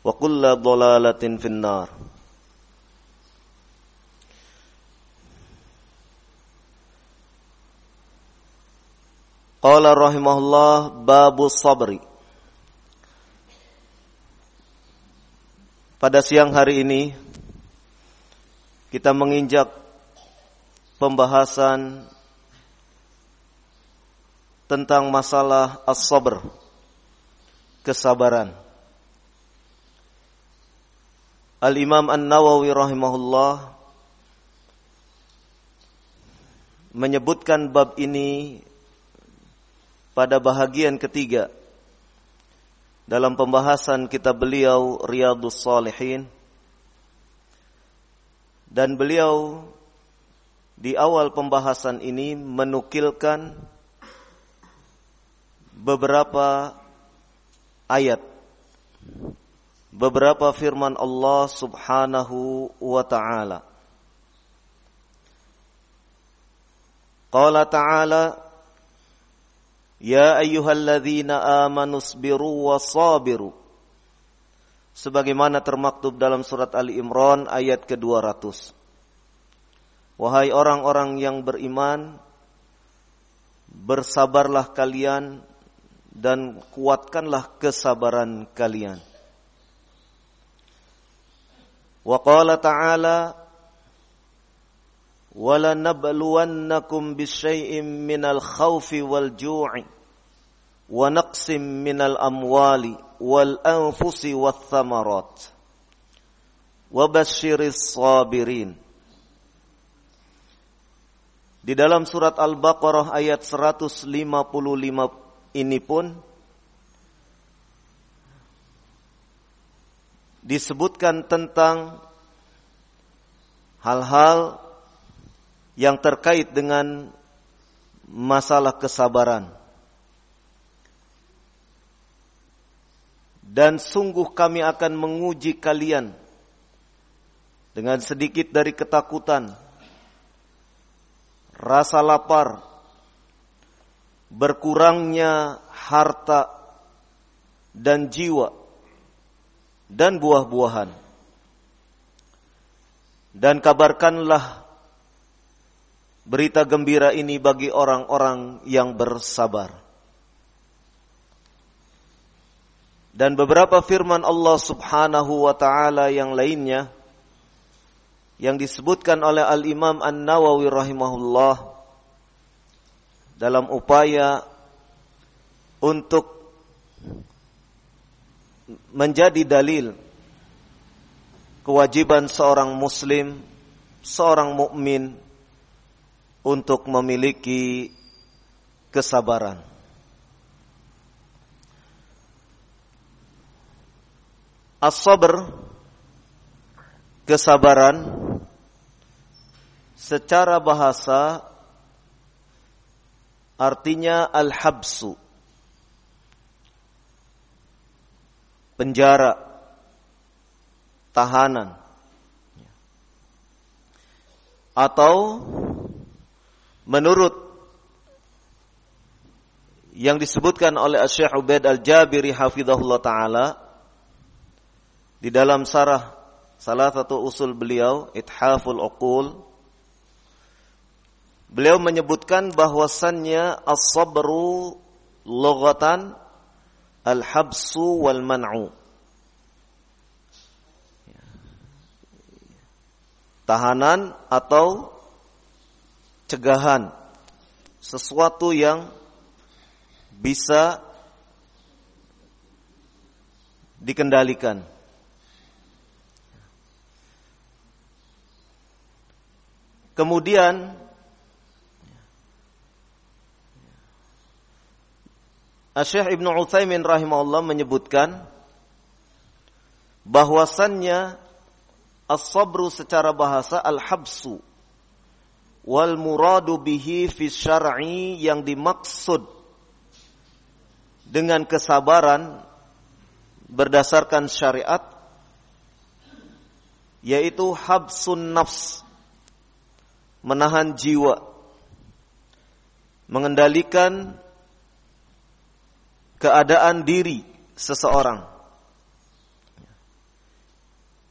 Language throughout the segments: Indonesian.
wa kulla dhalalatin finnar. Qala rahimahullah babu sabri. Pada siang hari ini kita menginjak pembahasan tentang masalah as-sabr kesabaran Al-Imam An-Nawawi rahimahullah menyebutkan bab ini pada bahagian ketiga dalam pembahasan kitab beliau Riyadus Salihin. Dan beliau di awal pembahasan ini menukilkan beberapa ayat beberapa firman Allah Subhanahu wa taala. Qala ta'ala Ya ayyuhalladzina amanu sabiru. Wasabiru sebagaimana termaktub dalam surat Ali Imran ayat ke-200 Wahai orang-orang yang beriman bersabarlah kalian dan kuatkanlah kesabaran kalian Wa qala ta'ala wala nabluwannakum bisyai'im minal khawfi wal ju'i wa naqsim minal amwali wal anfusi thamarat. Wa basyiris sabirin. Di dalam surat Al-Baqarah ayat 155 ini pun disebutkan tentang hal-hal yang terkait dengan masalah kesabaran. Dan sungguh kami akan menguji kalian dengan sedikit dari ketakutan, rasa lapar, berkurangnya harta dan jiwa, dan buah-buahan. Dan kabarkanlah berita gembira ini bagi orang-orang yang bersabar. Dan beberapa firman Allah Subhanahu wa taala yang lainnya yang disebutkan oleh Al-Imam An-Nawawi rahimahullah dalam upaya untuk menjadi dalil kewajiban seorang muslim seorang mukmin untuk memiliki kesabaran. As-sabr kesabaran secara bahasa artinya al-habsu penjara tahanan. Atau menurut yang disebutkan oleh Syekh Ubaid Al-Jabiri hafizahullah taala di dalam sarah salah satu usul beliau Ithaful Uqul beliau menyebutkan bahwasannya as-sabru lughatan al-habsu wal man'u tahanan atau cegahan sesuatu yang bisa dikendalikan. Kemudian Syekh Ibnu Utsaimin rahimahullah menyebutkan bahwasannya as-sabru secara bahasa al-habsu wal muradu bihi fi syar'i yang dimaksud dengan kesabaran berdasarkan syariat yaitu habsun nafs menahan jiwa mengendalikan keadaan diri seseorang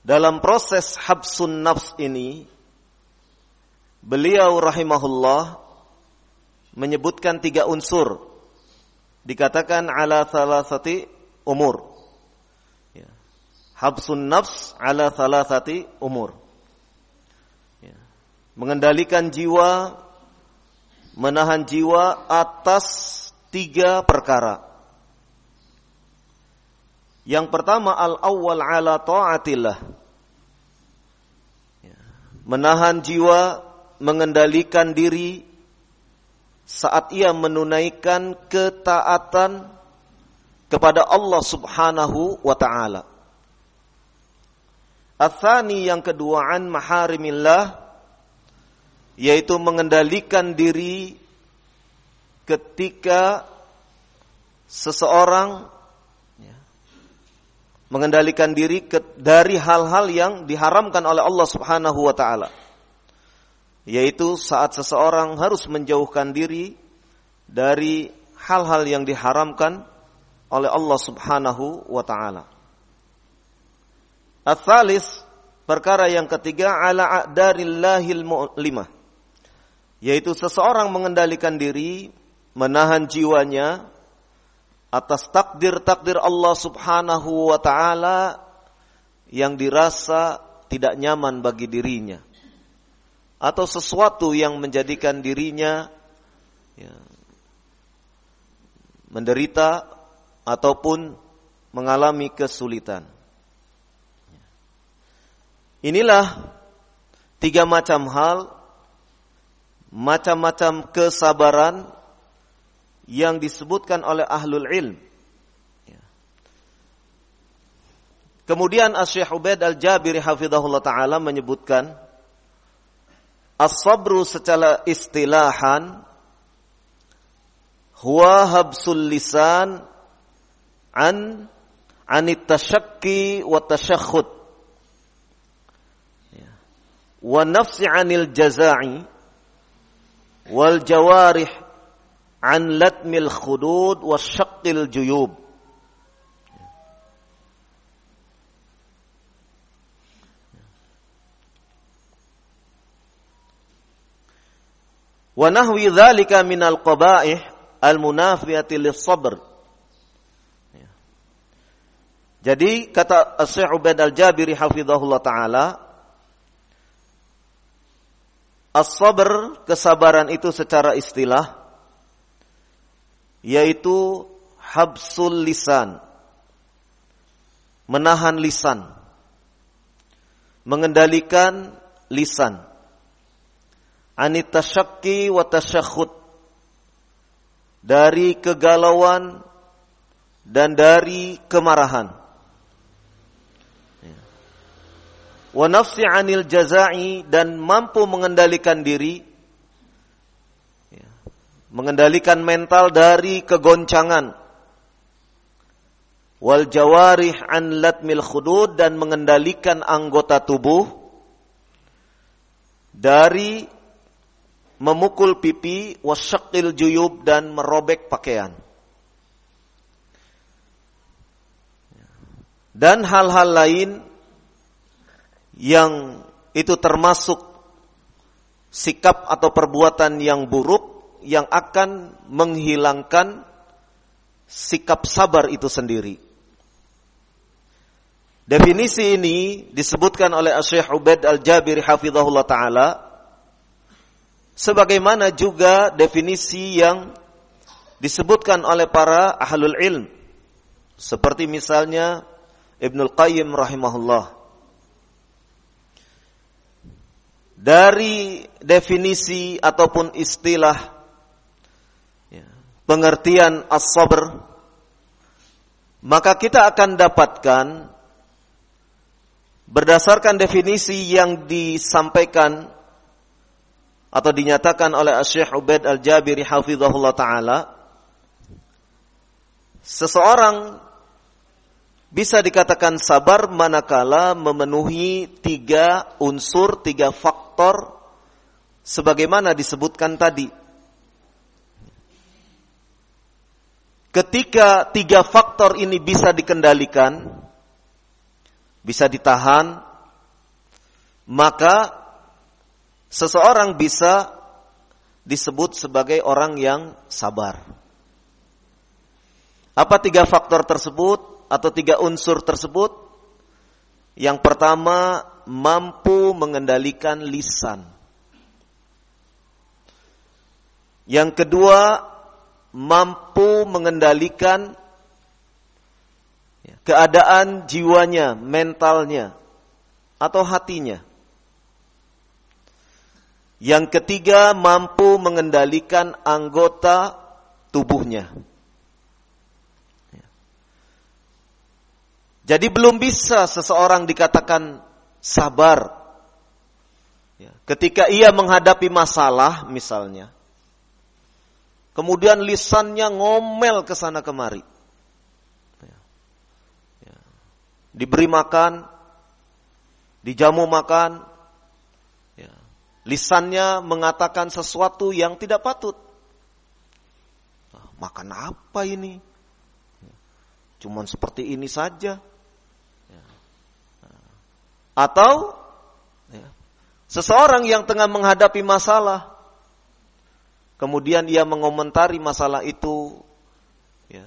dalam proses habsun nafs ini Beliau rahimahullah menyebutkan tiga unsur. Dikatakan ala thalathati umur. Ya. Habsun nafs ala thalathati umur. Ya. Mengendalikan jiwa, menahan jiwa atas tiga perkara. Yang pertama al-awwal ala ta'atillah. Ya. Menahan jiwa mengendalikan diri saat ia menunaikan ketaatan kepada Allah Subhanahu wa taala. Athani yang kedua an maharimillah yaitu mengendalikan diri ketika seseorang mengendalikan diri ke, dari hal-hal yang diharamkan oleh Allah Subhanahu wa taala yaitu saat seseorang harus menjauhkan diri dari hal-hal yang diharamkan oleh Allah Subhanahu wa taala. Ats-tsalis perkara yang ketiga ala a'darillahil mu'limah yaitu seseorang mengendalikan diri menahan jiwanya atas takdir-takdir Allah Subhanahu wa taala yang dirasa tidak nyaman bagi dirinya atau sesuatu yang menjadikan dirinya ya, menderita ataupun mengalami kesulitan. Inilah tiga macam hal, macam-macam kesabaran yang disebutkan oleh ahlul ilm. Ya. Kemudian Asyikh Ubaid Al-Jabiri hafizahullah taala menyebutkan As-sabru secara istilahan huwa habsul lisan an anit tasyakki wa tasyakhud ya. wa nafsi anil jaza'i wal jawarih an latmil khudud wa syaqqil juyub wa nahwi dzalika minal qaba'ih al munafiyati lis-sabr. Jadi kata Syekh Ubaid Al-Jabiri hafizahullah taala As-sabr kesabaran itu secara istilah yaitu habsul lisan menahan lisan mengendalikan lisan anitasyakki wa tasyakhud dari kegalauan dan dari kemarahan. Wa nafsi anil jazai dan mampu mengendalikan diri mengendalikan mental dari kegoncangan wal jawarih an latmil khudud dan mengendalikan anggota tubuh dari memukul pipi, wasyakil juyub dan merobek pakaian. Dan hal-hal lain yang itu termasuk sikap atau perbuatan yang buruk yang akan menghilangkan sikap sabar itu sendiri. Definisi ini disebutkan oleh Syekh Ubaid Al-Jabiri hafizahullah taala sebagaimana juga definisi yang disebutkan oleh para ahlul ilm seperti misalnya Ibnul Qayyim rahimahullah dari definisi ataupun istilah pengertian as-sabr maka kita akan dapatkan berdasarkan definisi yang disampaikan atau dinyatakan oleh Syekh Ubaid Al-Jabiri hafizahullah taala seseorang bisa dikatakan sabar manakala memenuhi tiga unsur, tiga faktor sebagaimana disebutkan tadi. Ketika tiga faktor ini bisa dikendalikan, bisa ditahan, maka seseorang bisa disebut sebagai orang yang sabar. Apa tiga faktor tersebut atau tiga unsur tersebut? Yang pertama, mampu mengendalikan lisan. Yang kedua, mampu mengendalikan keadaan jiwanya, mentalnya, atau hatinya. Yang ketiga, mampu mengendalikan anggota tubuhnya. Jadi belum bisa seseorang dikatakan sabar ketika ia menghadapi masalah misalnya. Kemudian lisannya ngomel ke sana kemari. Diberi makan, dijamu makan, Lisannya mengatakan sesuatu yang tidak patut. Makan apa ini? Cuman seperti ini saja. Atau ya, seseorang yang tengah menghadapi masalah, kemudian ia mengomentari masalah itu ya,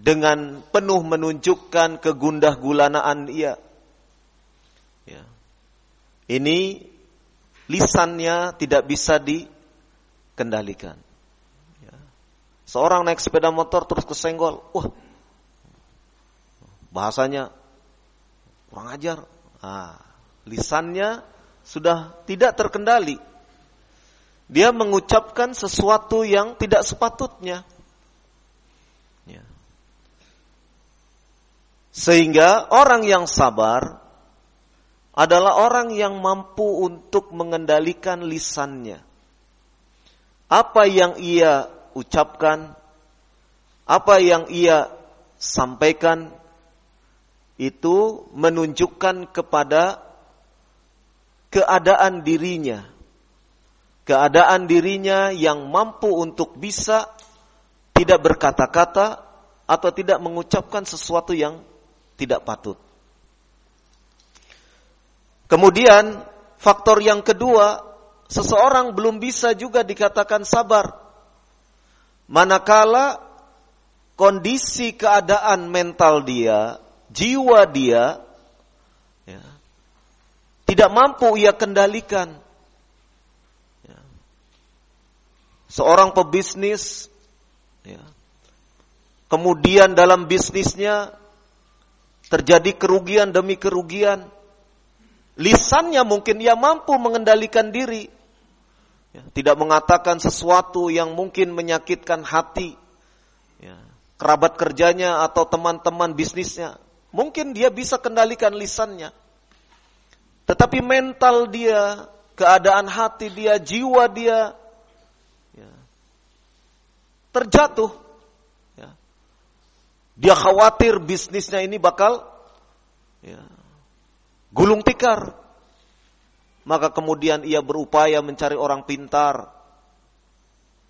dengan penuh menunjukkan kegundah gulanaan ia ini lisannya tidak bisa dikendalikan. Ya. Seorang naik sepeda motor terus kesenggol, wah, bahasanya kurang ajar. Nah, lisannya sudah tidak terkendali. Dia mengucapkan sesuatu yang tidak sepatutnya. Ya. Sehingga orang yang sabar adalah orang yang mampu untuk mengendalikan lisannya. Apa yang ia ucapkan, apa yang ia sampaikan, itu menunjukkan kepada keadaan dirinya. Keadaan dirinya yang mampu untuk bisa tidak berkata-kata atau tidak mengucapkan sesuatu yang tidak patut. Kemudian faktor yang kedua, seseorang belum bisa juga dikatakan sabar. Manakala kondisi keadaan mental dia, jiwa dia, ya, tidak mampu ia kendalikan. Ya. Seorang pebisnis, ya, kemudian dalam bisnisnya terjadi kerugian demi kerugian, Lisannya mungkin ia mampu mengendalikan diri. Ya, tidak mengatakan sesuatu yang mungkin menyakitkan hati. Ya, kerabat kerjanya atau teman-teman bisnisnya. Mungkin dia bisa kendalikan lisannya. Tetapi mental dia, keadaan hati dia, jiwa dia, terjatuh. Ya. Dia khawatir bisnisnya ini bakal ya, gulung tikar. Maka kemudian ia berupaya mencari orang pintar,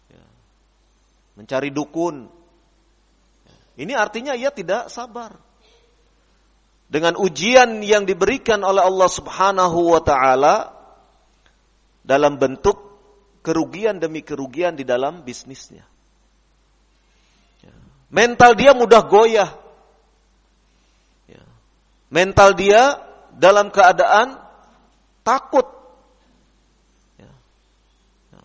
ya, mencari dukun. Ini artinya ia tidak sabar. Dengan ujian yang diberikan oleh Allah Subhanahu wa taala dalam bentuk kerugian demi kerugian di dalam bisnisnya. Mental dia mudah goyah. Ya. Mental dia dalam keadaan takut. Ya. Ya.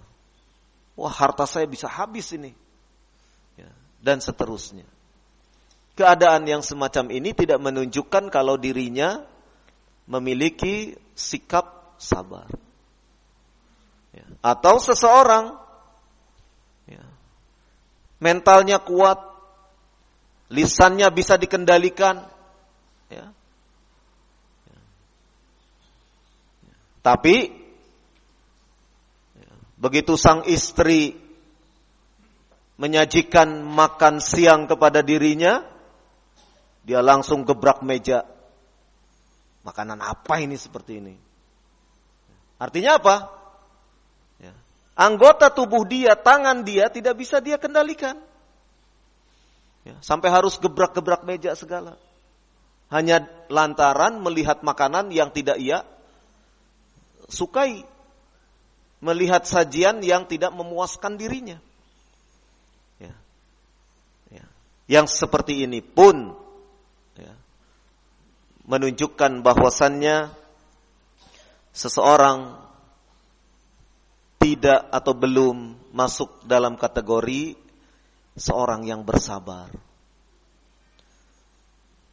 Wah harta saya bisa habis ini. Dan seterusnya. Keadaan yang semacam ini tidak menunjukkan kalau dirinya memiliki sikap sabar. Atau seseorang ya, mentalnya kuat, lisannya bisa dikendalikan, ya, Tapi begitu sang istri menyajikan makan siang kepada dirinya, dia langsung gebrak meja. Makanan apa ini seperti ini? Artinya apa? Ya. Anggota tubuh dia, tangan dia tidak bisa dia kendalikan. Ya, sampai harus gebrak-gebrak meja segala. Hanya lantaran melihat makanan yang tidak ia sukai melihat sajian yang tidak memuaskan dirinya. Ya. Ya. Yang seperti ini pun ya, menunjukkan bahwasannya seseorang tidak atau belum masuk dalam kategori seorang yang bersabar.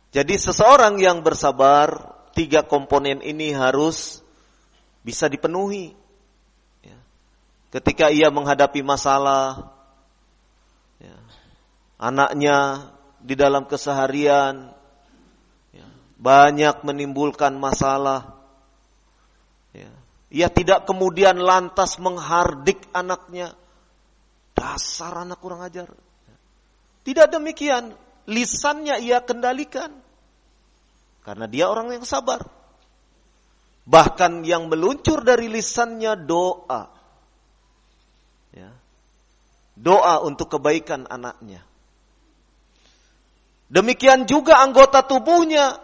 Jadi seseorang yang bersabar, tiga komponen ini harus bisa dipenuhi. Ya. Ketika ia menghadapi masalah, ya. anaknya di dalam keseharian ya. banyak menimbulkan masalah. Ia tidak kemudian lantas menghardik anaknya. Dasar anak kurang ajar. Tidak demikian. Lisannya ia kendalikan. Karena dia orang yang sabar. Bahkan yang meluncur dari lisannya doa. Ya. Doa untuk kebaikan anaknya. Demikian juga anggota tubuhnya.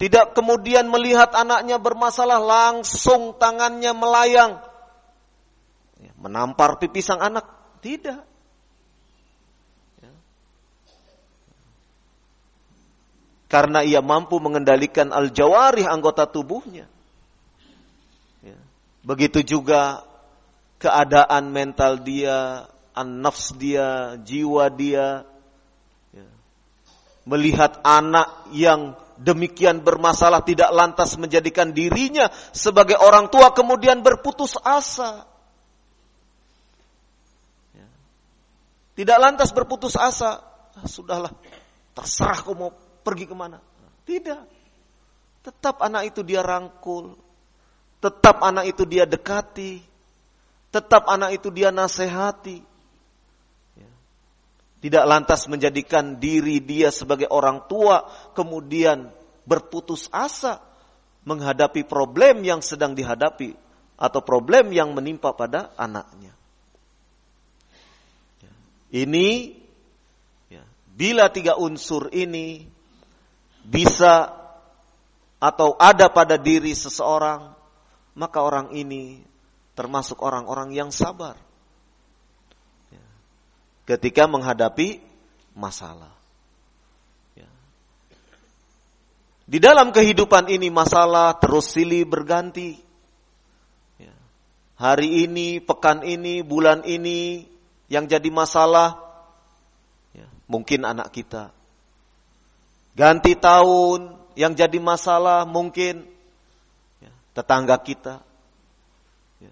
Tidak kemudian melihat anaknya bermasalah langsung tangannya melayang. Ya, menampar pipi sang anak. Tidak. Karena ia mampu mengendalikan al-jawarih anggota tubuhnya. Ya. Begitu juga keadaan mental dia, an-nafs dia, jiwa dia. Ya. Melihat anak yang demikian bermasalah tidak lantas menjadikan dirinya sebagai orang tua kemudian berputus asa. Ya. Tidak lantas berputus asa. Ah, sudahlah, terserah kau mau pergi ke mana. Tidak. Tetap anak itu dia rangkul. Tetap anak itu dia dekati. Tetap anak itu dia nasehati. Ya. Tidak lantas menjadikan diri dia sebagai orang tua. Kemudian berputus asa. Menghadapi problem yang sedang dihadapi. Atau problem yang menimpa pada anaknya. Ya. Ini ya, bila tiga unsur ini bisa atau ada pada diri seseorang, maka orang ini termasuk orang-orang yang sabar. Ya. Ketika menghadapi masalah. Ya. Di dalam kehidupan ini masalah terus silih berganti. Ya. Hari ini, pekan ini, bulan ini yang jadi masalah mungkin anak kita Ganti tahun, yang jadi masalah mungkin ya, tetangga kita. Ya.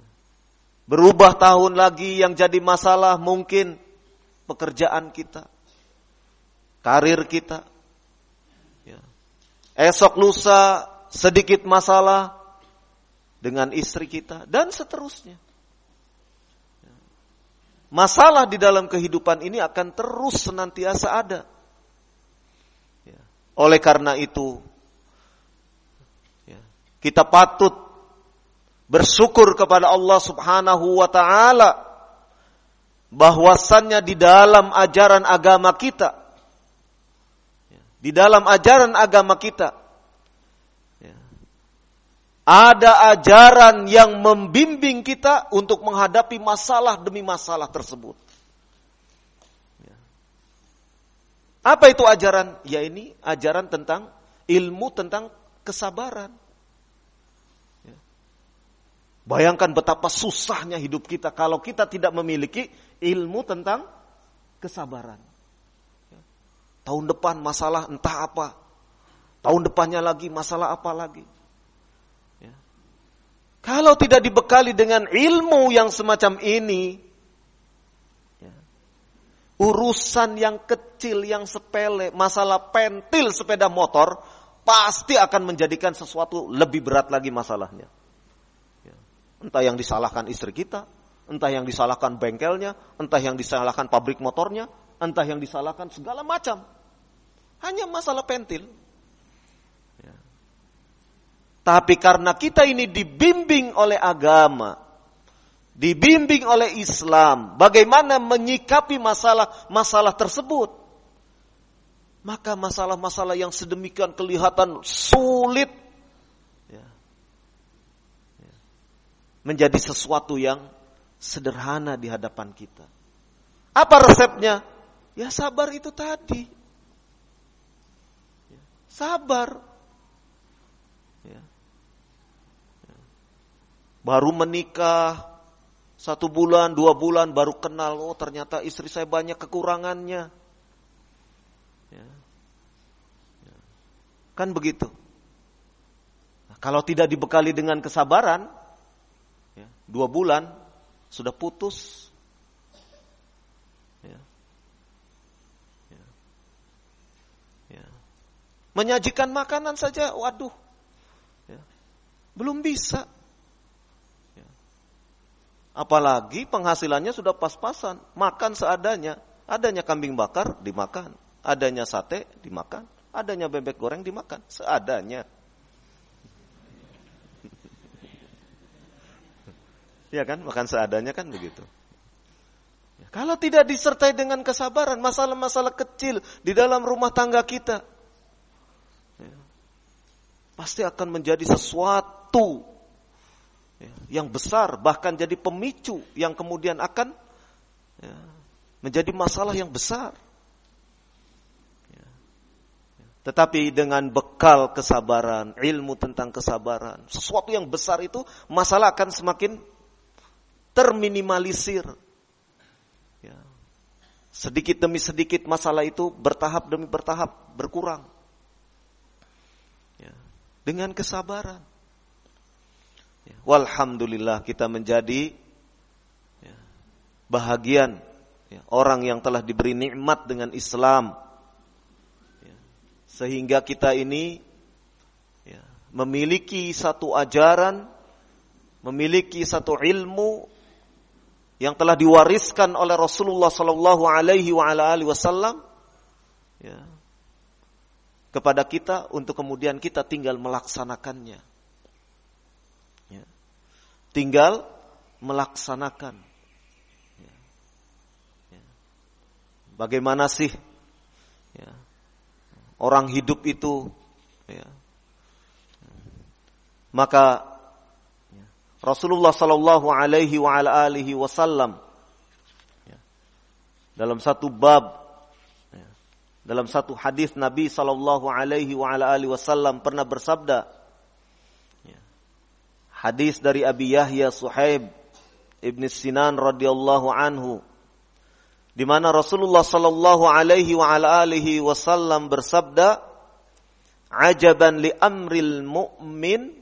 Berubah tahun lagi yang jadi masalah mungkin pekerjaan kita, karir kita. Ya. Esok lusa sedikit masalah dengan istri kita dan seterusnya. Ya. Masalah di dalam kehidupan ini akan terus senantiasa ada. Ya. Oleh karena itu, kita patut bersyukur kepada Allah Subhanahu wa taala bahwasannya di dalam ajaran agama kita di dalam ajaran agama kita ada ajaran yang membimbing kita untuk menghadapi masalah demi masalah tersebut. Apa itu ajaran? Ya ini ajaran tentang ilmu tentang kesabaran. Bayangkan betapa susahnya hidup kita kalau kita tidak memiliki ilmu tentang kesabaran. Tahun depan masalah entah apa. Tahun depannya lagi masalah apa lagi. Ya. Kalau tidak dibekali dengan ilmu yang semacam ini, ya, urusan yang kecil, yang sepele, masalah pentil sepeda motor, pasti akan menjadikan sesuatu lebih berat lagi masalahnya. Entah yang disalahkan istri kita, entah yang disalahkan bengkelnya, entah yang disalahkan pabrik motornya, entah yang disalahkan segala macam. Hanya masalah pentil. Ya. Tapi karena kita ini dibimbing oleh agama, dibimbing oleh Islam, bagaimana menyikapi masalah-masalah tersebut, maka masalah-masalah yang sedemikian kelihatan sulit menjadi sesuatu yang sederhana di hadapan kita. Apa resepnya? Ya sabar itu tadi. Ya, sabar. Ya. Ya. Baru menikah satu bulan, dua bulan baru kenal. Oh ternyata istri saya banyak kekurangannya. Kan begitu. Nah, kalau tidak dibekali dengan kesabaran, dua bulan sudah putus. Ya. Ya. Ya. Menyajikan makanan saja, waduh, ya. belum bisa. Apalagi penghasilannya sudah pas-pasan, makan seadanya. Adanya kambing bakar dimakan, adanya sate dimakan, adanya bebek goreng dimakan, seadanya. Ya kan, makan seadanya kan begitu. Kalau tidak disertai dengan kesabaran, masalah-masalah kecil di dalam rumah tangga kita, ya, pasti akan menjadi sesuatu yang besar, bahkan jadi pemicu yang kemudian akan ya, menjadi masalah yang besar. Ya. Ya. Tetapi dengan bekal kesabaran, ilmu tentang kesabaran, sesuatu yang besar itu masalah akan semakin terminimalisir. Ya. Sedikit demi sedikit masalah itu bertahap demi bertahap berkurang. Ya. Dengan kesabaran. Ya. Walhamdulillah kita menjadi ya, bahagian ya, orang yang telah diberi nikmat dengan Islam. Sehingga kita ini memiliki satu ajaran, memiliki satu ilmu yang telah diwariskan oleh Rasulullah Sallallahu Alaihi Wasallam kepada kita untuk kemudian kita tinggal melaksanakannya. Ya. Tinggal melaksanakan. Ya. Ya. Bagaimana sih ya, orang hidup itu? Ya. Maka Rasulullah sallallahu alaihi wasallam ya. dalam satu bab ya. dalam satu hadis Nabi sallallahu alaihi wasallam pernah bersabda ya. Hadis dari Abi Yahya Suhaib Ibn Sinan radhiyallahu anhu di mana Rasulullah sallallahu alaihi wa ala alihi wasallam bersabda ajaban li amril mu'min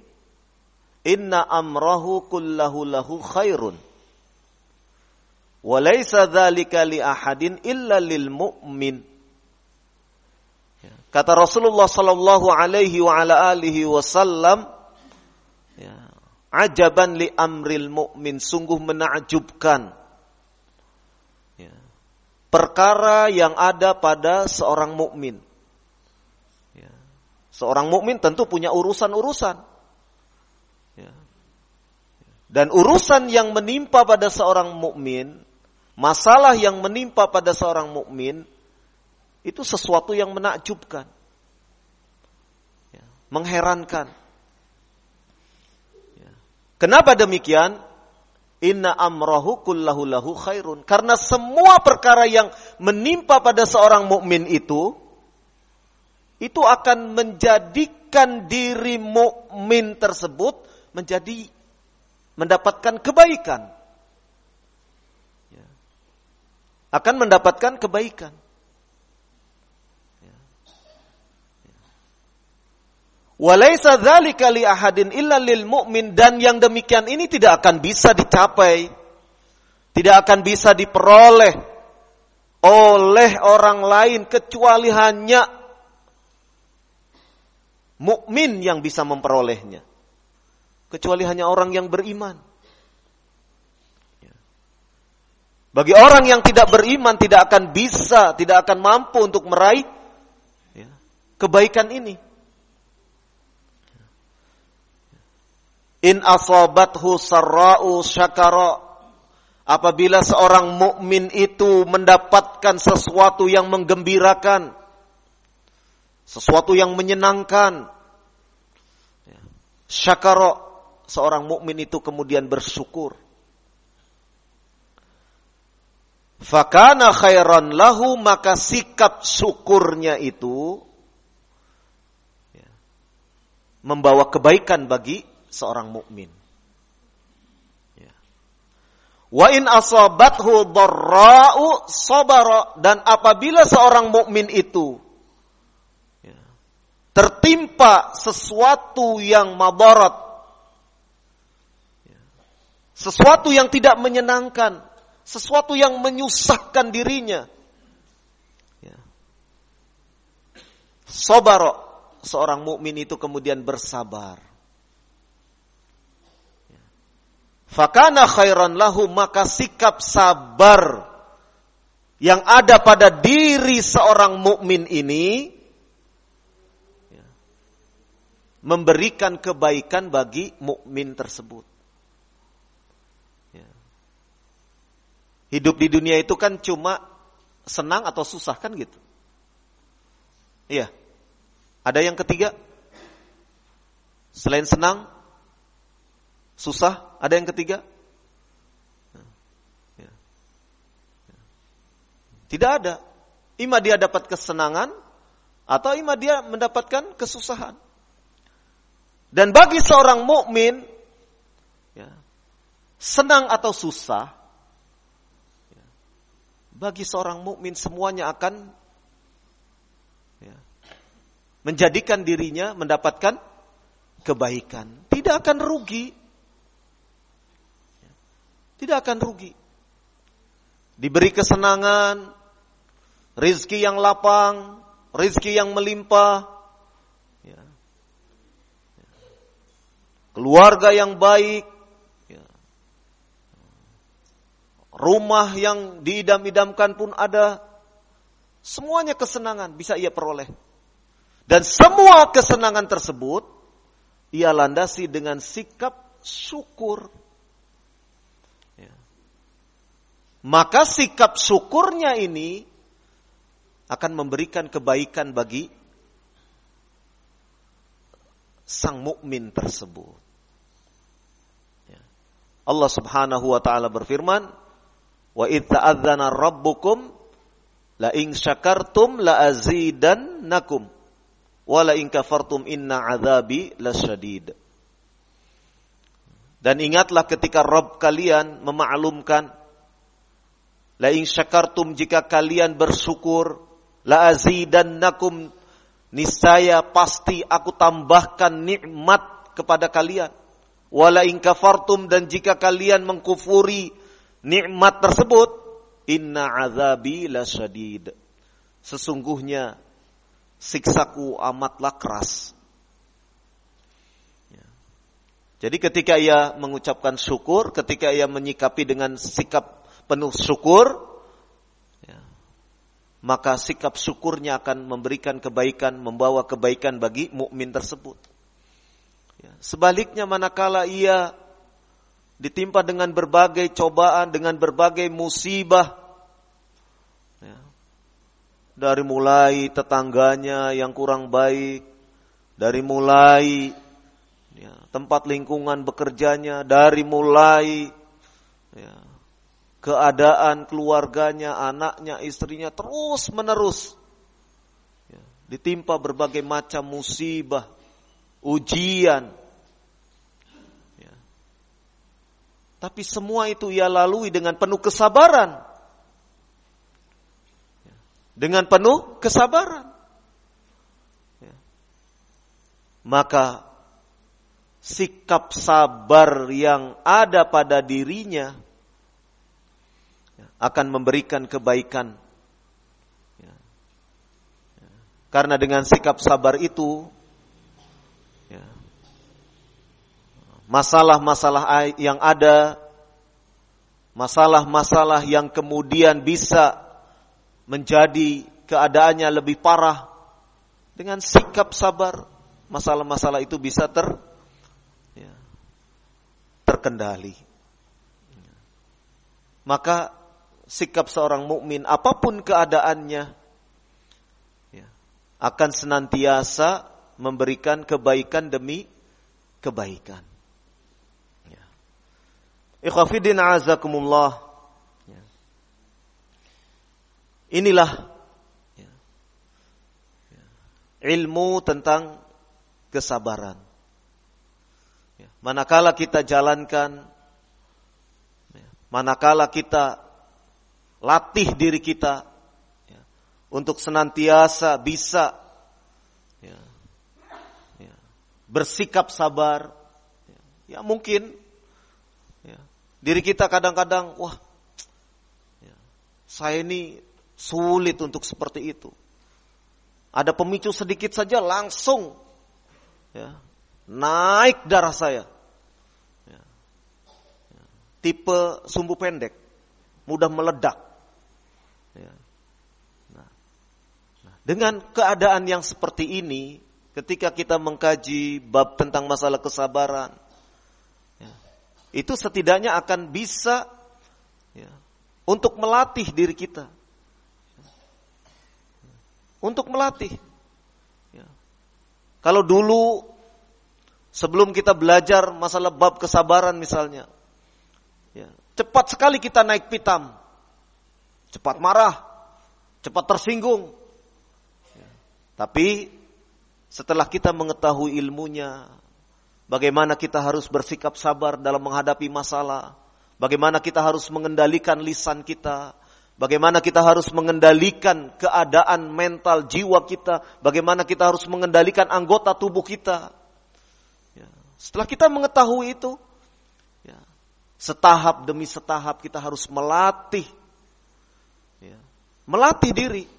inna amrahu kullahu lahu khairun wa dzalika li ahadin illa lil mu'min ya. kata Rasulullah sallallahu alaihi wa ala alihi wasallam ya, ajaban li amril mu'min sungguh menakjubkan ya, perkara yang ada pada seorang mukmin ya. seorang mukmin tentu punya urusan-urusan ya. dan urusan yang menimpa pada seorang mukmin masalah yang menimpa pada seorang mukmin itu sesuatu yang menakjubkan, ya, mengherankan. Ya. Kenapa demikian? Inna amrohu kullahu lahu khairun. Karena semua perkara yang menimpa pada seorang mukmin itu itu akan menjadikan diri mukmin tersebut menjadi mendapatkan kebaikan. akan mendapatkan kebaikan. Walaysa dzalika li ahadin illa lil mu'min dan yang demikian ini tidak akan bisa dicapai. Tidak akan bisa diperoleh oleh orang lain kecuali hanya mukmin yang bisa memperolehnya. Kecuali hanya orang yang beriman. Bagi orang yang tidak beriman tidak akan bisa, tidak akan mampu untuk meraih ya, kebaikan ini. In asabathu sarra'u syakara apabila seorang mukmin itu mendapatkan sesuatu yang menggembirakan, sesuatu yang menyenangkan, ya, syakara seorang mukmin itu kemudian bersyukur. Fakana khairan lahu maka sikap syukurnya itu ya, membawa kebaikan bagi seorang mukmin. Ya. Wa in asabathu dharra'u sabara dan apabila seorang mukmin itu ya, tertimpa sesuatu yang madarat ya, sesuatu yang tidak menyenangkan sesuatu yang menyusahkan dirinya. Ya. Seorang mukmin itu kemudian bersabar. Ya. Fakana khairan lahu maka sikap sabar yang ada pada diri seorang mukmin ini ya, memberikan kebaikan bagi mukmin tersebut. Hidup di dunia itu kan cuma senang atau susah kan gitu. Iya. Ada yang ketiga? Selain senang, susah, ada yang ketiga? Ya. Tidak ada. Ima dia dapat kesenangan atau ima dia mendapatkan kesusahan. Dan bagi seorang mukmin, ya, senang atau susah bagi seorang mukmin semuanya akan ya, menjadikan dirinya mendapatkan kebaikan, tidak akan rugi. Tidak akan rugi. Diberi kesenangan, rizki yang lapang, rizki yang melimpah, ya. keluarga yang baik, rumah yang diidam-idamkan pun ada. Semuanya kesenangan bisa ia peroleh. Dan semua kesenangan tersebut ia landasi dengan sikap syukur. Ya. Maka sikap syukurnya ini akan memberikan kebaikan bagi sang mukmin tersebut. Ya. Allah Subhanahu wa taala berfirman, Wa idh ta'adzana rabbukum la in syakartum la azidannakum wa la in kafartum inna adzabi lasyadid. Dan ingatlah ketika Rabb kalian memaklumkan la in syakartum jika kalian bersyukur la azidannakum niscaya pasti aku tambahkan nikmat kepada kalian. Wala in kafartum dan jika kalian mengkufuri nikmat tersebut, inna azabi lasyadid. Sesungguhnya siksaku amatlah keras. Ya. Jadi ketika ia mengucapkan syukur, ketika ia menyikapi dengan sikap penuh syukur, maka sikap syukurnya akan memberikan kebaikan, membawa kebaikan bagi mukmin tersebut. Ya, sebaliknya manakala ia ditimpa dengan berbagai cobaan, dengan berbagai musibah, ya, dari mulai tetangganya yang kurang baik, dari mulai ya, tempat lingkungan bekerjanya, dari mulai ya, keadaan keluarganya, anaknya, istrinya terus menerus ya, ditimpa berbagai macam musibah, ujian. Ya. Tapi semua itu ia lalui dengan penuh kesabaran. Ya. Dengan penuh kesabaran. Ya. Maka sikap sabar yang ada pada dirinya akan memberikan kebaikan. Ya. Ya. Karena dengan sikap sabar itu, ya, masalah-masalah yang ada, masalah-masalah yang kemudian bisa menjadi keadaannya lebih parah, dengan sikap sabar, masalah-masalah itu bisa ter, terkendali. Maka sikap seorang mukmin apa pun keadaannya ya, akan senantiasa memberikan kebaikan demi kebaikan. Ya. Ikhwafidin azakumullah. Ya. Inilah ilmu tentang kesabaran. Manakala kita jalankan, manakala kita latih diri kita ya, untuk senantiasa bisa ya, ya, bersikap sabar. Ya, ya mungkin ya, diri kita kadang-kadang wah ya, saya ini sulit untuk seperti itu. Ada pemicu sedikit saja langsung ya, naik darah saya. Ya, ya, tipe sumbu pendek, mudah meledak. Ya. Nah, nah, dengan keadaan yang seperti ini, ketika kita mengkaji bab tentang masalah kesabaran, ya, itu setidaknya akan bisa ya, untuk melatih diri kita, untuk melatih. Ya. Kalau dulu sebelum kita belajar masalah bab kesabaran misalnya, ya, cepat sekali kita naik pitam cepat marah, cepat tersinggung. Ya. Tapi setelah kita mengetahui ilmunya, bagaimana kita harus bersikap sabar dalam menghadapi masalah, bagaimana kita harus mengendalikan lisan kita, bagaimana kita harus mengendalikan keadaan mental jiwa kita, bagaimana kita harus mengendalikan anggota tubuh kita. Ya. Setelah kita mengetahui itu, ya, setahap demi setahap kita harus melatih melatih diri ya,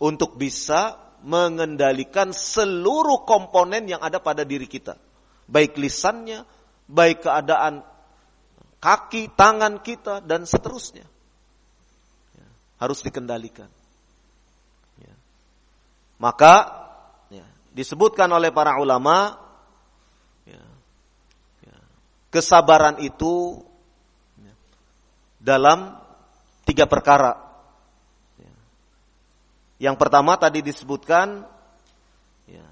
untuk bisa mengendalikan seluruh komponen yang ada pada diri kita, baik lisannya, baik keadaan kaki, tangan kita dan seterusnya. Ya, harus dikendalikan. Ya. Maka ya, disebutkan oleh para ulama ya, ya, kesabaran itu ya, dalam tiga perkara. Yang pertama tadi disebutkan, ya,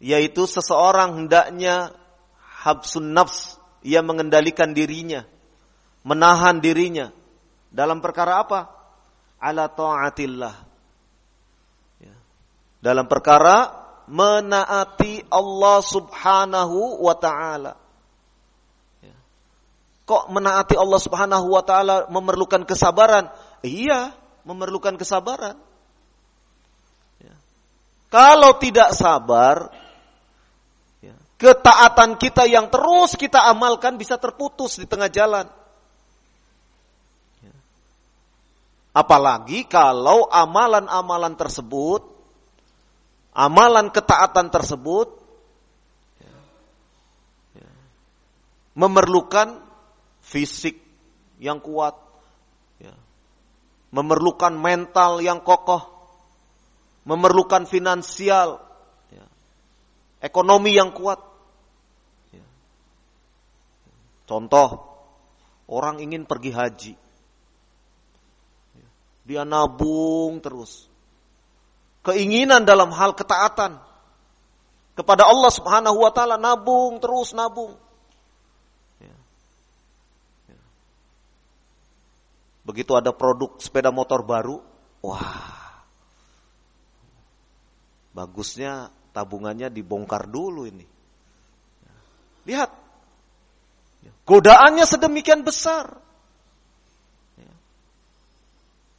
yaitu seseorang hendaknya habsun nafs, ia mengendalikan dirinya, menahan dirinya dalam perkara apa? Ala ta'atillah. Ya. Dalam perkara menaati Allah subhanahu wa ta'ala. Kok menaati Allah Subhanahu wa taala memerlukan kesabaran? Iya, memerlukan kesabaran. Kalau tidak sabar, ya, ketaatan kita yang terus kita amalkan bisa terputus di tengah jalan. Ya. Apalagi kalau amalan-amalan tersebut, amalan ketaatan tersebut, ya, memerlukan fisik yang kuat, memerlukan mental yang kokoh, memerlukan finansial, ya, ekonomi yang kuat. Ya. Contoh, orang ingin pergi haji, ya. dia nabung terus. Keinginan dalam hal ketaatan kepada Allah Subhanahu wa taala nabung terus nabung. Ya. Ya. Begitu ada produk sepeda motor baru, wah Bagusnya tabungannya dibongkar dulu ini. Lihat. Godaannya sedemikian besar.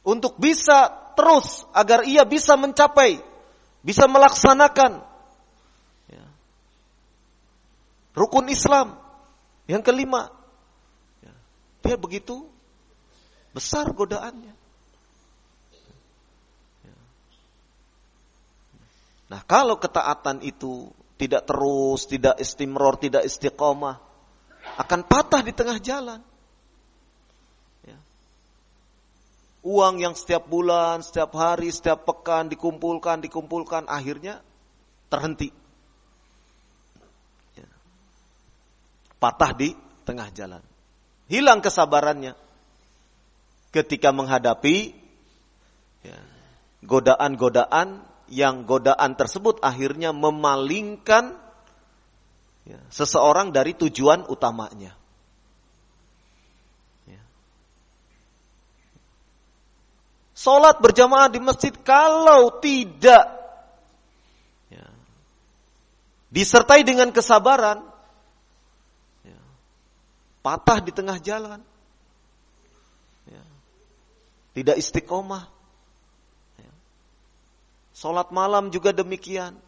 Untuk bisa terus agar ia bisa mencapai, bisa melaksanakan rukun Islam. Yang kelima, dia begitu besar godaannya. Nah, kalau ketaatan itu tidak terus, tidak istimror, tidak istiqomah, akan patah di tengah jalan. Ya. Uang yang setiap bulan, setiap hari, setiap pekan dikumpulkan, dikumpulkan, akhirnya terhenti. Ya. Patah di tengah jalan. Hilang kesabarannya ketika menghadapi ya, godaan-godaan yang godaan tersebut akhirnya memalingkan ya, seseorang dari tujuan utamanya. Ya. Sholat berjamaah di masjid kalau tidak ya, disertai dengan kesabaran, ya, patah di tengah jalan, ya, tidak istiqomah, Sholat malam juga demikian.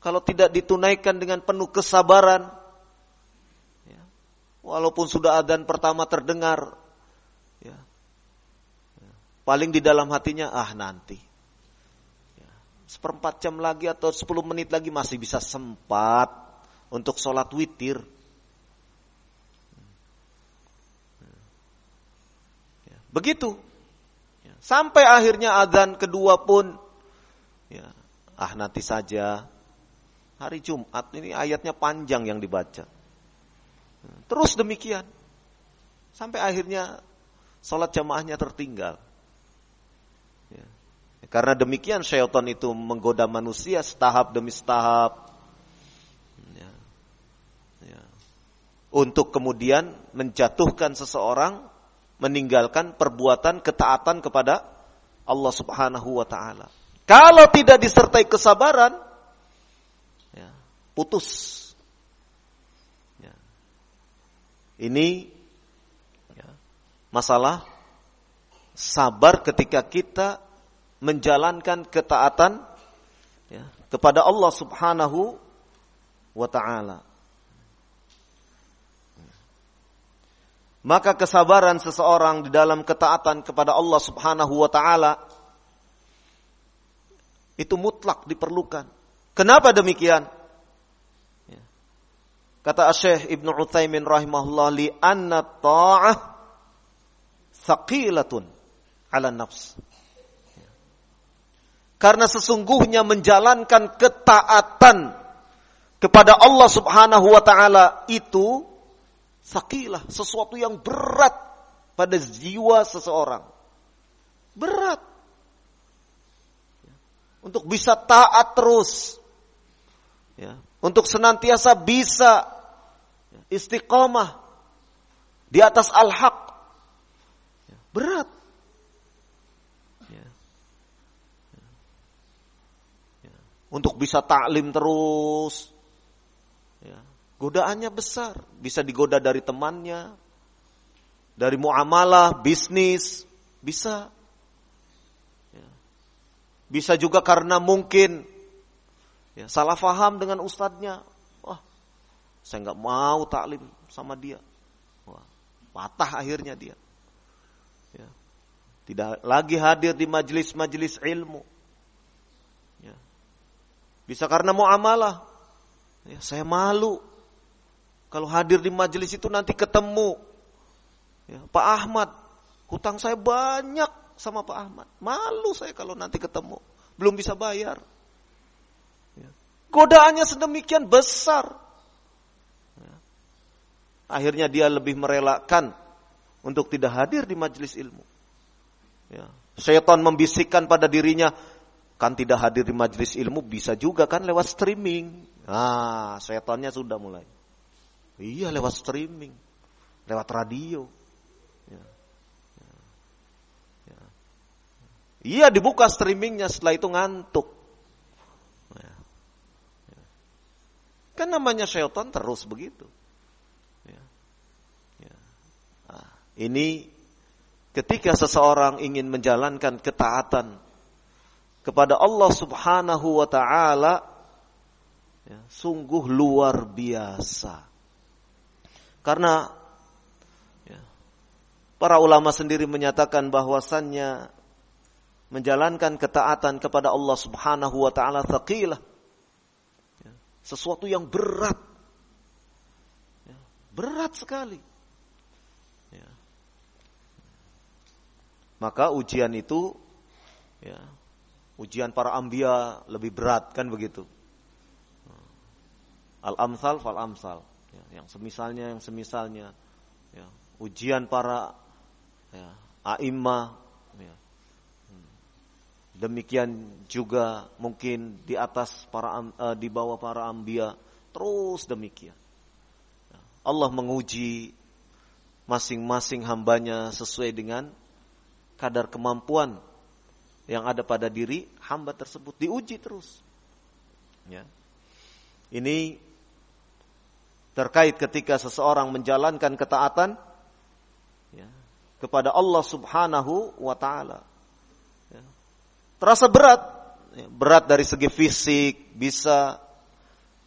Kalau tidak ditunaikan dengan penuh kesabaran, ya, walaupun sudah adzan pertama terdengar, ya, ya, paling di dalam hatinya, ah nanti. Ya, seperempat jam lagi atau sepuluh menit lagi masih bisa sempat untuk sholat witir. Ya, begitu. Ya, sampai akhirnya adzan kedua pun Ya, ah nanti saja. Hari Jumat ini ayatnya panjang yang dibaca. Terus demikian. Sampai akhirnya sholat jamaahnya tertinggal. Ya. Karena demikian syaitan itu menggoda manusia setahap demi setahap. Ya. Ya. Untuk kemudian menjatuhkan seseorang meninggalkan perbuatan ketaatan kepada Allah Subhanahu wa taala. Kalau tidak disertai kesabaran, ya, putus. Ya. Ini ya, masalah sabar ketika kita menjalankan ketaatan ya, kepada Allah Subhanahu wa taala. Maka kesabaran seseorang di dalam ketaatan kepada Allah Subhanahu wa taala itu mutlak diperlukan. Kenapa demikian? Ya. Kata Syekh Ibnu Utsaimin rahimahullah li anna ta'ah thaqilatun ala nafs. Ya. Karena sesungguhnya menjalankan ketaatan kepada Allah Subhanahu wa taala itu sakilah, sesuatu yang berat pada jiwa seseorang. Berat untuk bisa taat terus, ya, untuk senantiasa bisa istiqomah di atas al-haq. Ya, berat. Ya. Ya. Untuk bisa taklim terus, ya. godaannya besar. Bisa digoda dari temannya, dari muamalah, bisnis, bisa Bisa juga karena mungkin ya, salah faham dengan ustadznya. Wah, saya nggak mau taklim sama dia. Wah, patah akhirnya dia. Ya. Tidak lagi hadir di majelis-majelis ilmu. Ya. Bisa karena mau amalah. Ya, saya malu kalau hadir di majelis itu nanti ketemu ya, Pak Ahmad, hutang saya banyak sama Pak Ahmad. Malu saya kalau nanti ketemu, belum bisa bayar. Ya. Godaannya sedemikian besar. Ya. Akhirnya dia lebih merelakan untuk tidak hadir di majelis ilmu. Ya. Syaitan membisikkan pada dirinya, kan tidak hadir di majelis ilmu bisa juga kan lewat streaming. Nah, syaitannya sudah mulai. Iya lewat streaming, lewat radio. Ya. Ya. Ya. Iya dibuka streamingnya setelah itu ngantuk. Ya. Ya. Kan namanya syaitan terus begitu. Ya. Nah, ini ketika seseorang ingin menjalankan ketaatan kepada Allah Subhanahu wa taala sungguh luar biasa. Karena para ulama sendiri menyatakan bahwasannya menjalankan ketaatan kepada Allah Subhanahu wa taala thaqilah. Ya, sesuatu yang berat. Ya, berat sekali. Ya. Maka ujian itu ya, ujian para ambia lebih berat kan begitu. Al-amsal fal-amsal ya, yang semisalnya yang semisalnya ya, ujian para ya, aimah ya. Demikian juga mungkin di atas para uh, di bawah para ambia terus demikian. Allah menguji masing-masing hambanya sesuai dengan kadar kemampuan yang ada pada diri hamba tersebut diuji terus ya ini terkait ketika seseorang menjalankan ketaatan ya, kepada Allah Subhanahu wa taala. Terasa berat, berat dari segi fisik bisa.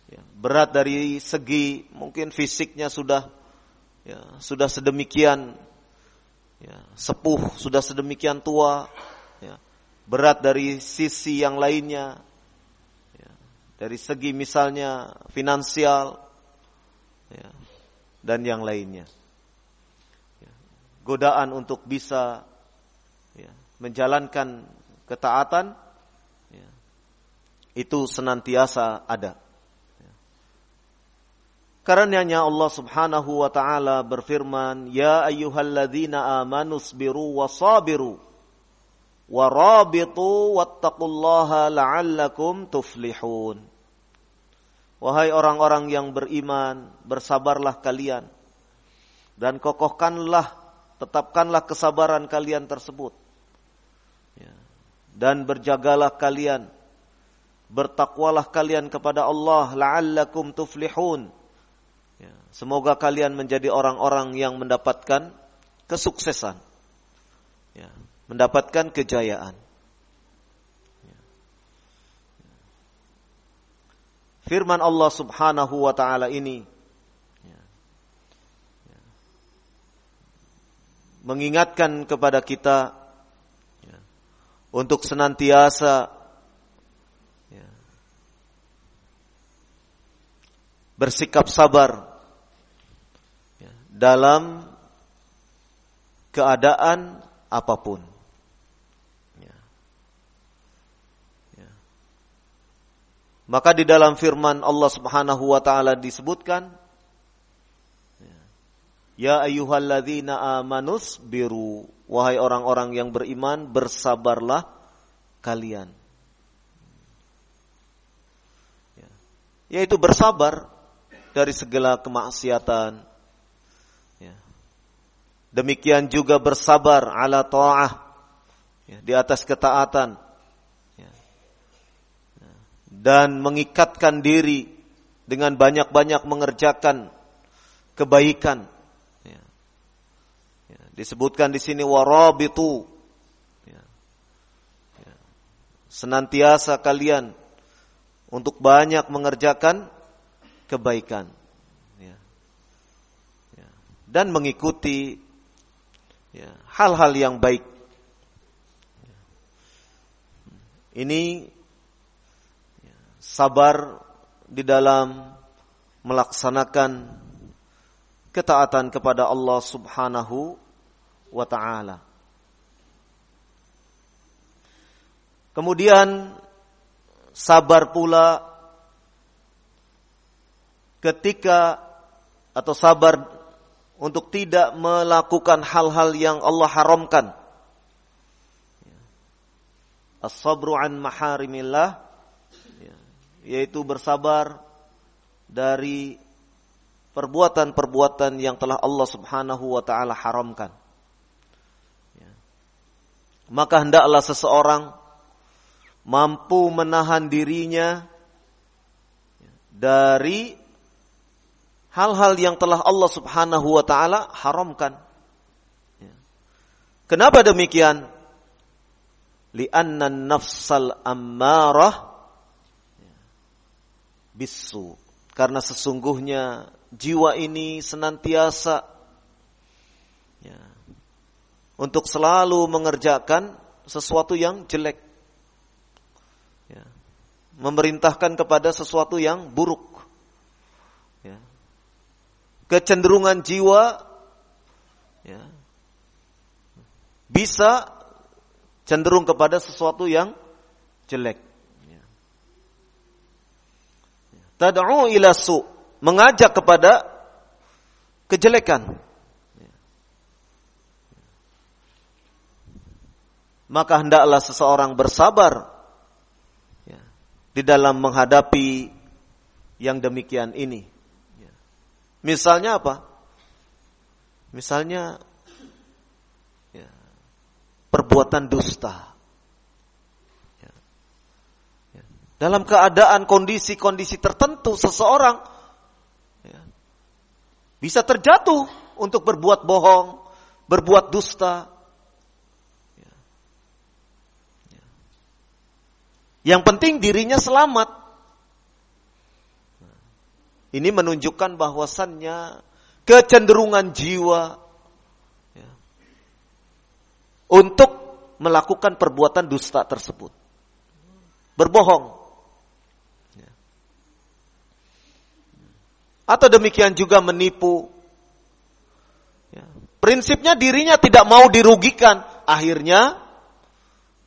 Ya, berat dari segi mungkin fisiknya sudah ya, sudah sedemikian ya, sepuh, sudah sedemikian tua, ya, berat dari sisi yang lainnya, ya, dari segi misalnya finansial, ya, dan yang lainnya. Ya, godaan untuk bisa ya, menjalankan ketaatan ya, itu senantiasa ada. Ya. Karenanya Allah Subhanahu wa taala berfirman, "Ya ayyuhalladzina amanu sabiru wasabiru warabitu wattaqullaha la'allakum tuflihun." Wahai orang-orang yang beriman, bersabarlah kalian dan kokohkanlah, tetapkanlah kesabaran kalian tersebut. Ya. Dan berjagalah kalian, bertakwalah kalian kepada Allah, la'allakum tuflihun. Ya. Semoga kalian menjadi orang-orang yang mendapatkan kesuksesan, ya. mendapatkan kejayaan. firman Allah Subhanahu wa taala ini ya, ya, mengingatkan kepada kita ya, untuk senantiasa ya, bersikap sabar ya, dalam keadaan apa pun. Maka di dalam firman Allah Subhanahu wa taala disebutkan Ya ayyuhalladzina amanus biru wahai orang-orang yang beriman bersabarlah kalian. Ya. Yaitu bersabar dari segala kemaksiatan. Ya. Demikian juga bersabar ala ta'ah ya, di atas ketaatan dan mengikatkan diri dengan banyak-banyak mengerjakan kebaikan. Ya. Ya. Disebutkan di sini warabitu. Ya. Ya. senantiasa kalian untuk banyak mengerjakan kebaikan ya. Ya. dan mengikuti ya, hal-hal ya, yang baik. Ini ya, sabar di dalam melaksanakan ketaatan kepada Allah Subhanahu wa taala. Kemudian sabar pula ketika atau sabar untuk tidak melakukan hal-hal yang Allah haramkan. As-sabru an maharimillah yaitu bersabar dari perbuatan-perbuatan yang telah Allah Subhanahu wa taala haramkan. Maka hendaklah seseorang mampu menahan dirinya dari hal-hal yang telah Allah Subhanahu wa taala haramkan. Kenapa demikian? Li'anna nafsal ammarah bisu. Karena sesungguhnya jiwa ini senantiasa untuk selalu mengerjakan sesuatu yang jelek. Ya, memerintahkan kepada sesuatu yang buruk. Ya. Kecenderungan jiwa ya, bisa cenderung kepada sesuatu yang jelek. tad'u ila su, mengajak kepada kejelekan. Maka hendaklah seseorang bersabar ya, di dalam menghadapi yang demikian ini. Ya. Misalnya apa? Misalnya ya, perbuatan dusta. dalam keadaan kondisi-kondisi tertentu seseorang ya, bisa terjatuh untuk berbuat bohong, berbuat dusta. Ya. Ya. Yang penting dirinya selamat. Ini menunjukkan bahwasannya kecenderungan jiwa ya, untuk melakukan perbuatan dusta tersebut. Berbohong. Atau demikian juga menipu. Ya. Prinsipnya dirinya tidak mau dirugikan. Akhirnya,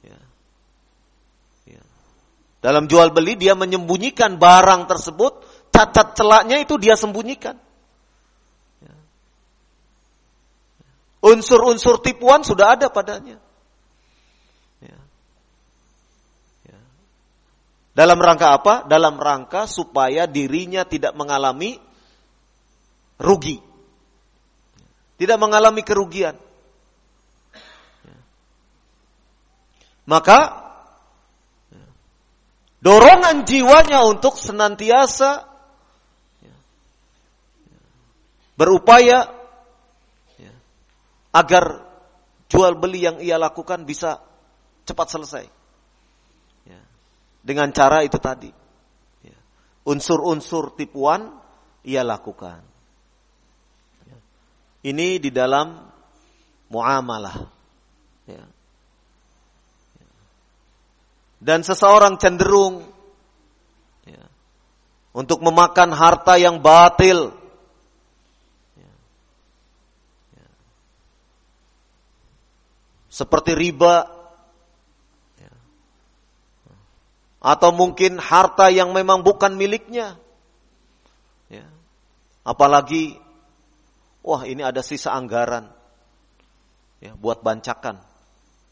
ya. Ya. Dalam jual beli dia menyembunyikan barang tersebut. Cacat celaknya itu dia sembunyikan. Ya. Unsur-unsur tipuan sudah ada padanya. Ya. Ya. Dalam rangka apa? Dalam rangka supaya dirinya tidak mengalami rugi. Tidak mengalami kerugian. Maka dorongan jiwanya untuk senantiasa berupaya agar jual beli yang ia lakukan bisa cepat selesai. Dengan cara itu tadi. Unsur-unsur tipuan ia lakukan. Ini di dalam muamalah. Ya. Dan seseorang cenderung ya, untuk memakan harta yang batil. Ya. Ya. Seperti riba. Ya. Atau mungkin harta yang memang bukan miliknya. Ya. Apalagi wah ini ada sisa anggaran ya buat bancakan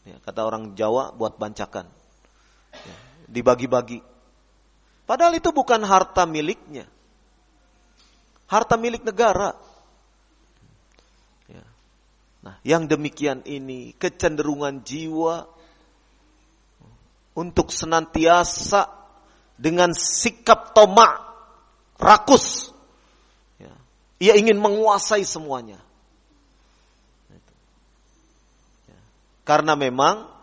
ya, kata orang Jawa buat bancakan dibagi-bagi padahal itu bukan harta miliknya harta milik negara ya. nah yang demikian ini kecenderungan jiwa untuk senantiasa dengan sikap tomak rakus ia ingin menguasai semuanya. Ya. Karena memang ya, ya,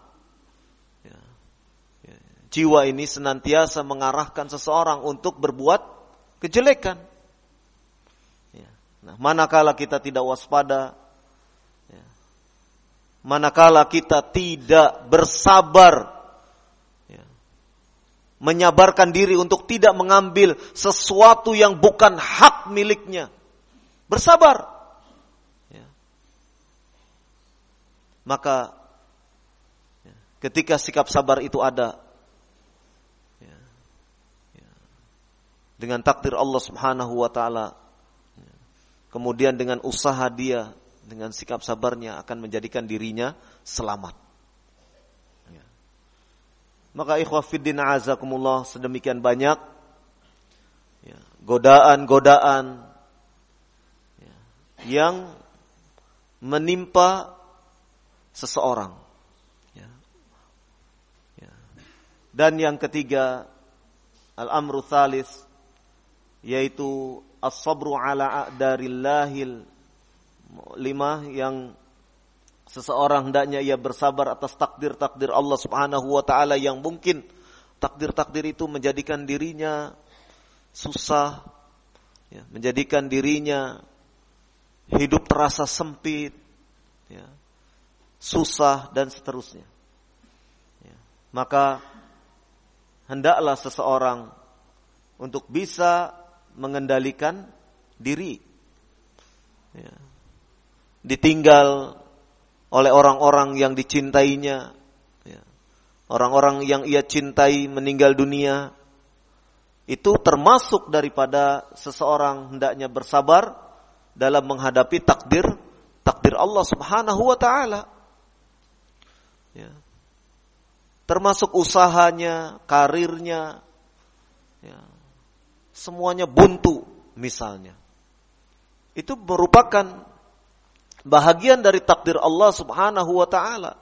jiwa ini senantiasa mengarahkan seseorang untuk berbuat kejelekan. Ya. Nah, manakala kita tidak waspada, ya. manakala kita tidak bersabar, ya. menyabarkan diri untuk tidak mengambil sesuatu yang bukan hak miliknya, bersabar. Maka ketika sikap sabar itu ada, ya, ya, dengan takdir Allah Subhanahu wa taala, kemudian dengan usaha dia, dengan sikap sabarnya akan menjadikan dirinya selamat. Maka ikhwah fiddin azakumullah sedemikian banyak ya, godaan-godaan yang menimpa seseorang. Ya. Ya. Dan yang ketiga, al-amru thalis, yaitu as-sabru ala a'darillahil lima yang seseorang hendaknya ia bersabar atas takdir-takdir Allah Subhanahu wa taala yang mungkin takdir-takdir itu menjadikan dirinya susah ya, menjadikan dirinya hidup terasa sempit, ya, susah dan seterusnya. Ya, maka hendaklah seseorang untuk bisa mengendalikan diri, ya, ditinggal oleh orang-orang yang dicintainya, ya, orang-orang yang ia cintai meninggal dunia, itu termasuk daripada seseorang hendaknya bersabar dalam menghadapi takdir takdir Allah Subhanahu wa taala. Ya. Termasuk usahanya, karirnya, ya. Semuanya buntu misalnya. Itu merupakan bahagian dari takdir Allah Subhanahu wa taala.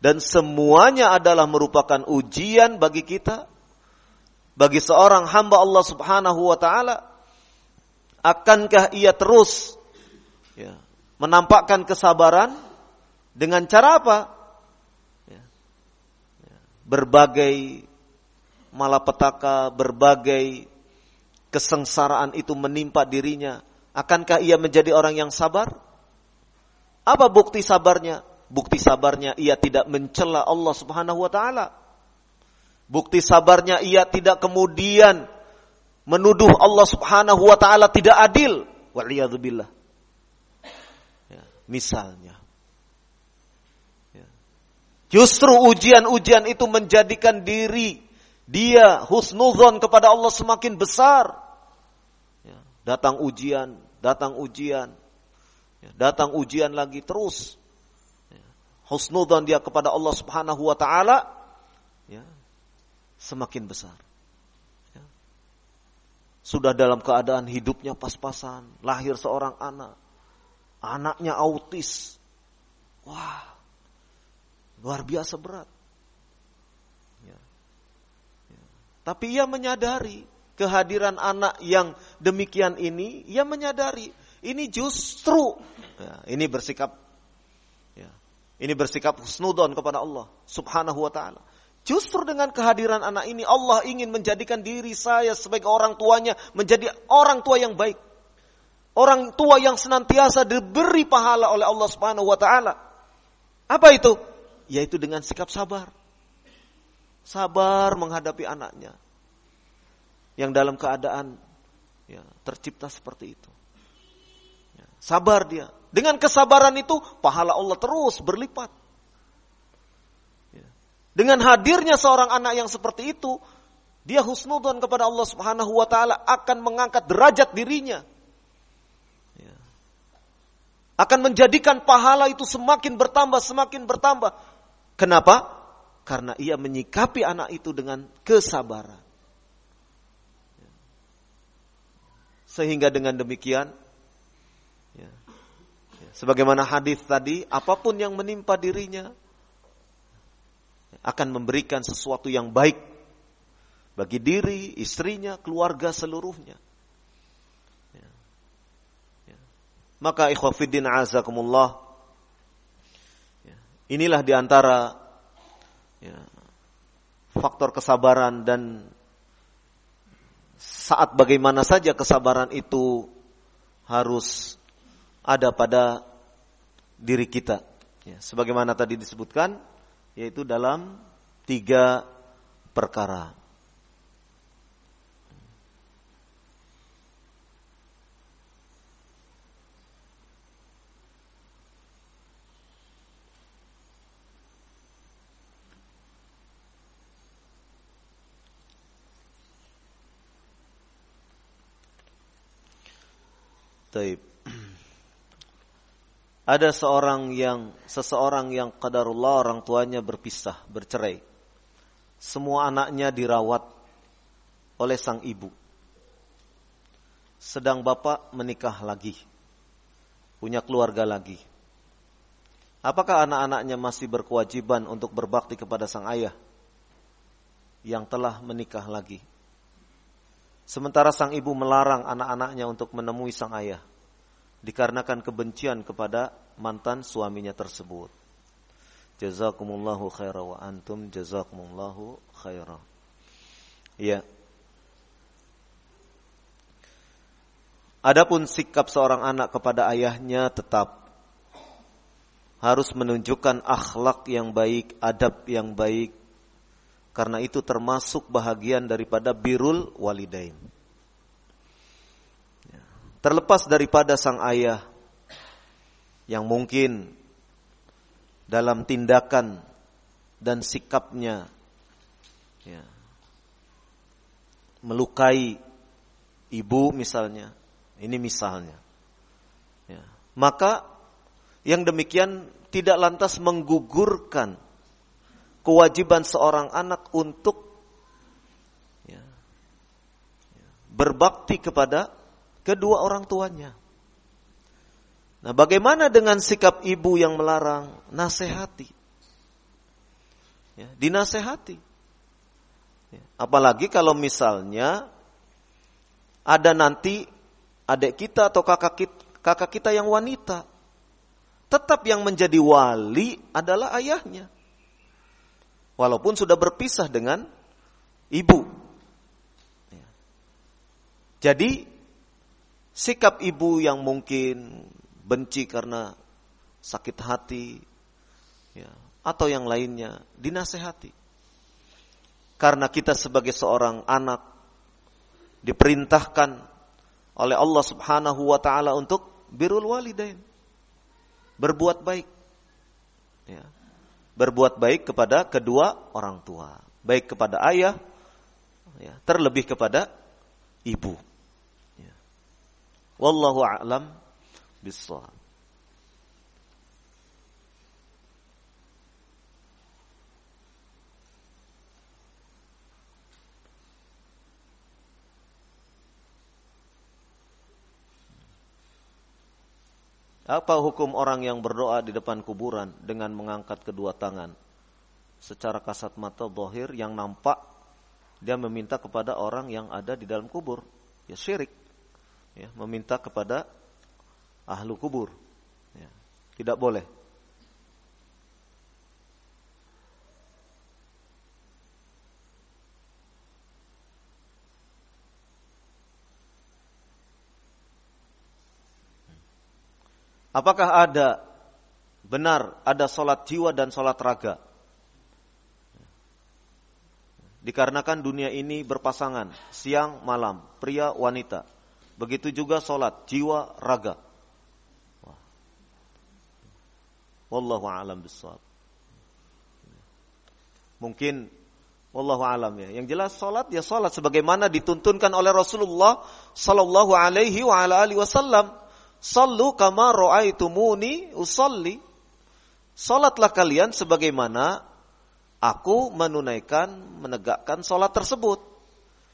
Dan semuanya adalah merupakan ujian bagi kita bagi seorang hamba Allah Subhanahu wa taala akankah ia terus ya, menampakkan kesabaran dengan cara apa? Ya, ya, berbagai malapetaka, berbagai kesengsaraan itu menimpa dirinya. Akankah ia menjadi orang yang sabar? Apa bukti sabarnya? Bukti sabarnya ia tidak mencela Allah Subhanahu wa taala. Bukti sabarnya ia tidak kemudian menuduh Allah Subhanahu wa taala tidak adil. Waliyadzubillah. Ya, misalnya. Ya. Justru ujian-ujian itu menjadikan diri dia husnuzon kepada Allah semakin besar. Ya, datang ujian, datang ujian, ya, datang ujian lagi terus. Ya, husnuzon dia kepada Allah Subhanahu wa taala ya, semakin besar sudah dalam keadaan hidupnya pas-pasan, lahir seorang anak, anaknya autis. Wah, luar biasa berat. Ya. Ya. Tapi ia menyadari kehadiran anak yang demikian ini, ia menyadari ini justru ya, ini bersikap ya, ini bersikap husnudon kepada Allah Subhanahu wa taala. Justru dengan kehadiran anak ini Allah ingin menjadikan diri saya sebagai orang tuanya menjadi orang tua yang baik. Orang tua yang senantiasa diberi pahala oleh Allah Subhanahu wa taala. Apa itu? Yaitu dengan sikap sabar. Sabar menghadapi anaknya yang dalam keadaan ya, tercipta seperti itu. Ya, sabar dia. Dengan kesabaran itu pahala Allah terus berlipat. Dengan hadirnya seorang anak yang seperti itu, dia husnudon kepada Allah Subhanahu wa taala akan mengangkat derajat dirinya. Ya. Akan menjadikan pahala itu semakin bertambah, semakin bertambah. Kenapa? Karena ia menyikapi anak itu dengan kesabaran. Ya. Sehingga dengan demikian, ya, sebagaimana hadis tadi, apa pun yang menimpa dirinya, akan memberikan sesuatu yang baik bagi diri, istrinya, keluarga seluruhnya. Ya. Ya. Maka ikhwafiddin azakumullah, ya. inilah di antara ya, faktor kesabaran dan saat bagaimana saja kesabaran itu harus ada pada diri kita. Ya, sebagaimana tadi disebutkan, yaitu dalam tiga perkara. Taib. Ada seorang yang seseorang yang qadarullah orang tuanya berpisah, bercerai. Semua anaknya dirawat oleh sang ibu. Sedang bapak menikah lagi. Punya keluarga lagi. Apakah anak-anaknya masih berkewajiban untuk berbakti kepada sang ayah yang telah menikah lagi? Sementara sang ibu melarang anak-anaknya untuk menemui sang ayah dikarenakan kebencian kepada mantan suaminya tersebut. Jazakumullahu khaira wa antum jazakumullahu khaira. Ya. Adapun sikap seorang anak kepada ayahnya tetap harus menunjukkan akhlak yang baik, adab yang baik, karena itu termasuk bahagian daripada birul walidain. Ya. Terlepas daripada sang ayah yang mungkin dalam tindakan dan sikapnya ya, melukai ibu misalnya, ini misalnya, ya, maka yang demikian tidak lantas menggugurkan kewajiban seorang anak untuk ya, ya, berbakti kepada kedua orang tuanya. Nah, bagaimana dengan sikap ibu yang melarang? Nasehati. Ya, dinasehati. Ya, apalagi kalau misalnya ada nanti adik kita atau kakak kita, kakak kita yang wanita. Tetap yang menjadi wali adalah ayahnya walaupun sudah berpisah dengan ibu. Ya. Jadi sikap ibu yang mungkin benci karena sakit hati, ya, atau yang lainnya dinasehati. Karena kita sebagai seorang anak diperintahkan oleh Allah Subhanahu wa taala untuk birrul walidain. Berbuat baik. Ya berbuat baik kepada kedua orang tua, baik kepada ayah, ya, terlebih kepada ibu. Ya. Wallahu a'lam bishawab. Apa hukum orang yang berdoa di depan kuburan dengan mengangkat kedua tangan? Secara kasat mata bohir yang nampak dia meminta kepada orang yang ada di dalam kubur. Ya syirik. Ya, meminta kepada ahlu kubur. Ya, tidak boleh. Apakah ada benar ada solat jiwa dan solat raga? Dikarenakan dunia ini berpasangan siang malam, pria wanita. Begitu juga solat jiwa raga. Wallahu a'lam bishawab. Mungkin wallahu alam ya. Yang jelas solat ya solat sebagaimana dituntunkan oleh Rasulullah sallallahu alaihi wa wasallam. Sallu kama ra'aitumuni usalli. Salatlah kalian sebagaimana aku menunaikan, menegakkan salat tersebut.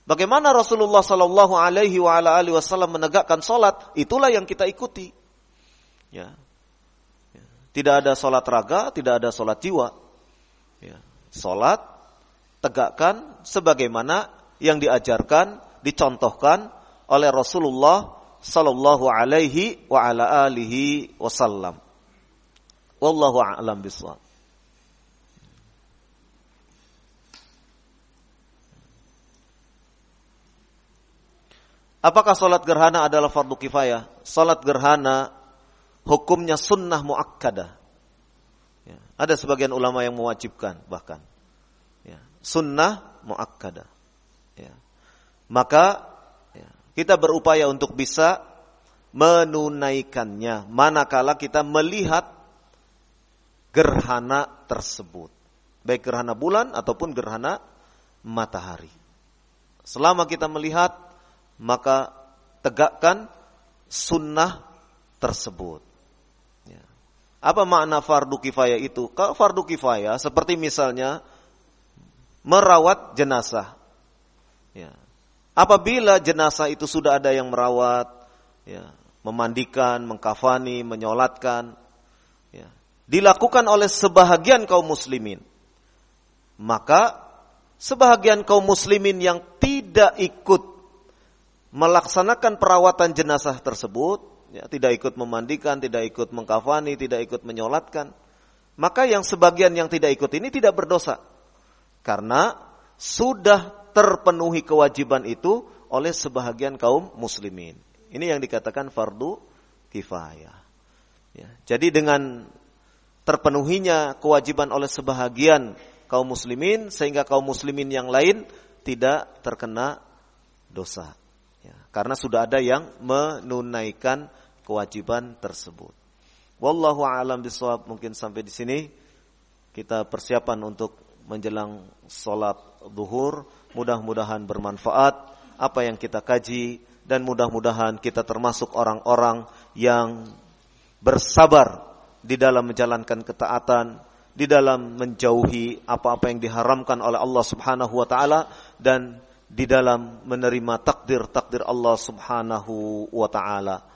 Bagaimana Rasulullah Sallallahu Alaihi Wasallam menegakkan salat, itulah yang kita ikuti. Ya. ya. Tidak ada salat raga, tidak ada salat jiwa. Ya. Salat tegakkan sebagaimana yang diajarkan, dicontohkan oleh Rasulullah sallallahu alaihi wa ala alihi wasallam. Wallahu a'lam bishawab. Apakah salat gerhana adalah fardu kifayah? Salat gerhana hukumnya sunnah muakkadah. Ya, ada sebagian ulama yang mewajibkan bahkan. Ya, sunnah muakkadah. Ya. Maka kita berupaya untuk bisa menunaikannya manakala kita melihat gerhana tersebut. Baik gerhana bulan ataupun gerhana matahari. Selama kita melihat maka tegakkan sunnah tersebut. Ya. Apa makna fardu kifayah itu? Kalau fardu kifayah seperti misalnya merawat jenazah. Ya. Apabila jenazah itu sudah ada yang merawat, ya, memandikan, mengkafani, menyolatkan, ya, dilakukan oleh sebahagian kaum muslimin, maka sebahagian kaum muslimin yang tidak ikut melaksanakan perawatan jenazah tersebut, ya, tidak ikut memandikan, tidak ikut mengkafani, tidak ikut menyolatkan, maka yang sebagian yang tidak ikut ini tidak berdosa. Karena sudah terpenuhi kewajiban itu oleh sebahagian kaum muslimin. Ini yang dikatakan fardu kifayah. Ya, jadi dengan terpenuhinya kewajiban oleh sebahagian kaum muslimin sehingga kaum muslimin yang lain tidak terkena dosa. Ya, karena sudah ada yang menunaikan kewajiban tersebut. Wallahu a'lam bishawab. Mungkin sampai di sini kita persiapan untuk menjelang salat zuhur. Mudah-mudahan bermanfaat apa yang kita kaji dan mudah-mudahan kita termasuk orang-orang yang bersabar di dalam menjalankan ketaatan, di dalam menjauhi apa-apa yang diharamkan oleh Allah Subhanahu wa taala dan di dalam menerima takdir-takdir Allah Subhanahu wa taala.